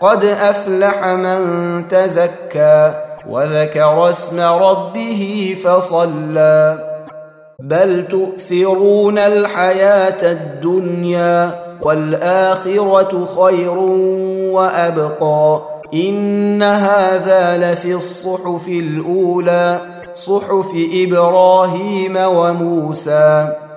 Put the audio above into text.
قد أفلح من تزكى وذكر اسم ربه فصلى. بل تؤثرون الحياة الدنيا والآخرة خير وأبقى. إن هذا لفي الصحف الأولى صحف إبراهيم وموسى.